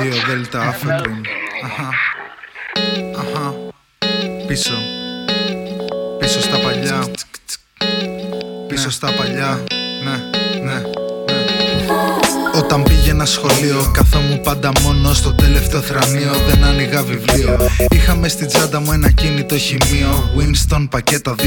Δύο δέλτα άφετρων Αχα. Αχα. Πίσω. Πίσω στα παλιά. Πίσω στα παλιά. Ναι, ναι, ναι όταν πήγαινα σχολείο, καθόμουν πάντα μόνο στο τελευταίο θρανείο. Δεν άνοιγα βιβλίο. Είχαμε στην τσάντα μου ένα κινητό χημείο. Winston πακέτα 2-2.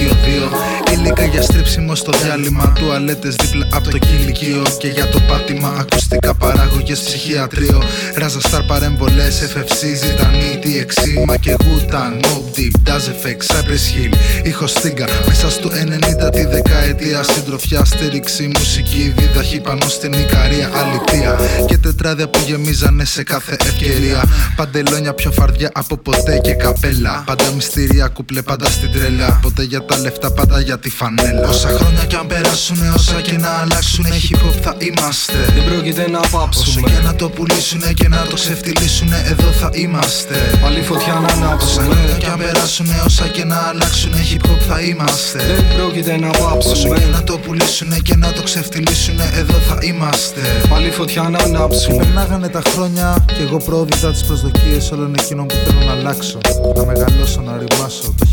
Ήλικα για στρίψιμο στο διάλειμμα. Τουαλέτες δίπλα από το κηλικείο. Και για το πάτημα ακουστικά παράγωγες ψυχιατρίο. Ράζα σταρ παρέμβολες, FFC, ζητανή, TXC. Μα και γούταν, Mob Deep, Does Effect, Cypress Hill. Ήχος στίγκα μέσα στο 90 τη δεκαετία. Συντροφιά, στήριξη, μουσική, δίδαχη πάνω στην Ικαρία. Αλητία και τετράδια που γεμίζανε σε κάθε ευκαιρία. Παντελόνια πιο φαρδιά από ποτέ και καπέλα. Πάντα μυστήρια, κουπλέ πάντα στην τρέλα. Ποτέ για τα λεφτά, πάντα για τη φανέλα. Όσα χρόνια κι αν περάσουνε, όσα και να αλλάξουνε, hip hop θα είμαστε. Δεν πρόκειται να Όσο πάψουμε και να το πουλήσουνε και να το ξεφτυλίσουνε, εδώ θα είμαστε. Πάλι φωτιά να Όσα χρόνια ανάψουμε κι αν περάσουνε, όσα και να αλλάξουνε, hip hop θα είμαστε. Δεν πρόκειται να Όσο και πάψουμε να το πουλήσουνε και να το ξεφτυλίσουνε, εδώ θα είμαστε. Πάλι φωτιά να ανάψουμε Περνάγανε τα χρόνια και εγώ προώβητα τις προσδοκίες όλων εκείνων που θέλω να αλλάξω. Να μεγαλώσω, να ρημάσω, το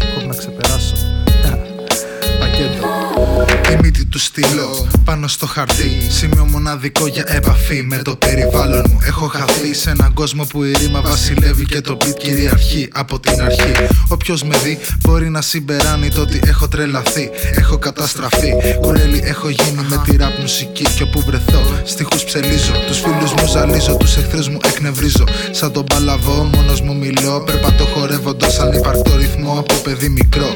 του στυλό πάνω στο χαρτί. Σημείο μοναδικό για επαφή με το περιβάλλον μου. Έχω χαθεί σε έναν κόσμο που η ρήμα βασιλεύει και το beat κυριαρχεί από την αρχή. Όποιος με δει μπορεί να συμπεράνει το ότι έχω τρελαθεί. Έχω καταστραφεί. Κουρέλι έχω γίνει με τη ραπ μουσική. Και όπου βρεθώ, στίχους ψελίζω. Τους φίλους μου ζαλίζω, τους εχθρούς μου εκνευρίζω. Σαν τον παλαβό, μόνος μου μιλώ. Περπατώ χορεύοντας αν υπαρκτό ρυθμό από παιδί μικρό.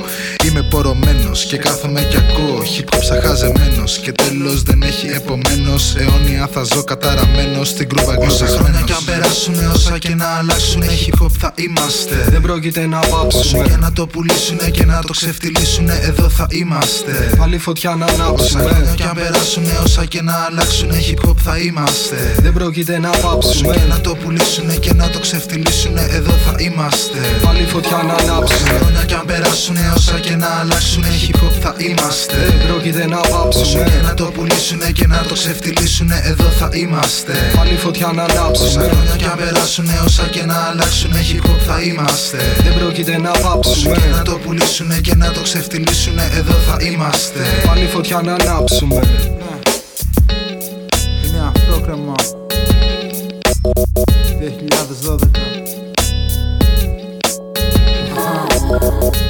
Είμαι πορωμένος και κάθομαι και ακούω. Hip hop ψαχαζεμένο. Και τέλος δεν έχει επομένως. Αιώνια θα ζω καταραμένος στην κρούβα Όσα χρόνια κι αν περάσουνε, όσα και να αλλάξουνε, hip hop θα είμαστε. Δεν πρόκειται να Όσο και πάψουμε να το πουλήσουνε και να το ξεφτυλίσουνε, εδώ θα είμαστε. Πάλι φωτιά να Όσα χρόνια ανάψουμε κι αν περάσουνε, όσα και να αλλάξουνε, hip hop θα είμαστε. Δεν πρόκειται να Όσο και πάψουμε να το πουλήσουνε και να το ξεφτυλίσουνε, εδώ θα είμαστε. Πάλι φωτιά να Όσα ανάψουμε χρόνια κι αν περάσουνε, όσα και να αλλάξουνε, hip hop θα είμαστε. Δεν πρόκειται να Όσο πάψουμε και να το πουλήσουνε και να το ξεφτυλίσουνε, εδώ θα είμαστε. Πάλι φωτιά να Όσα ανάψουμε χρόνια κι αν περάσουνε, όσα και να αλλάξουνε, hip hop θα είμαστε. Δεν πρόκειται να Όσο και πάψουμε να το πουλήσουνε και να το ξεφτυλίσουνε, εδώ θα είμαστε. Πάλι φωτιά να ανάψουμε Είναι αφρόκρεμα 2012 Thank